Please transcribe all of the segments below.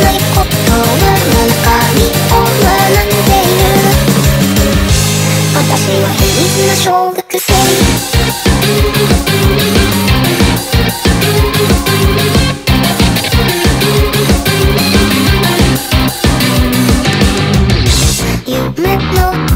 ないこは何か学んでいる私は秘密小学生夢の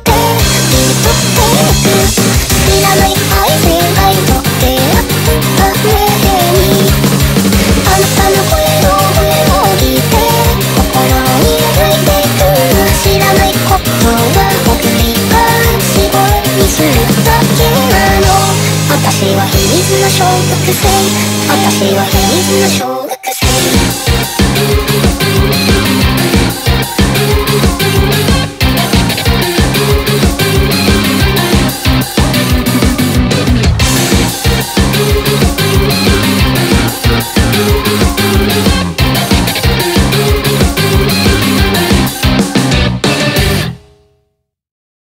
水の小学生。私は秘密の小学生。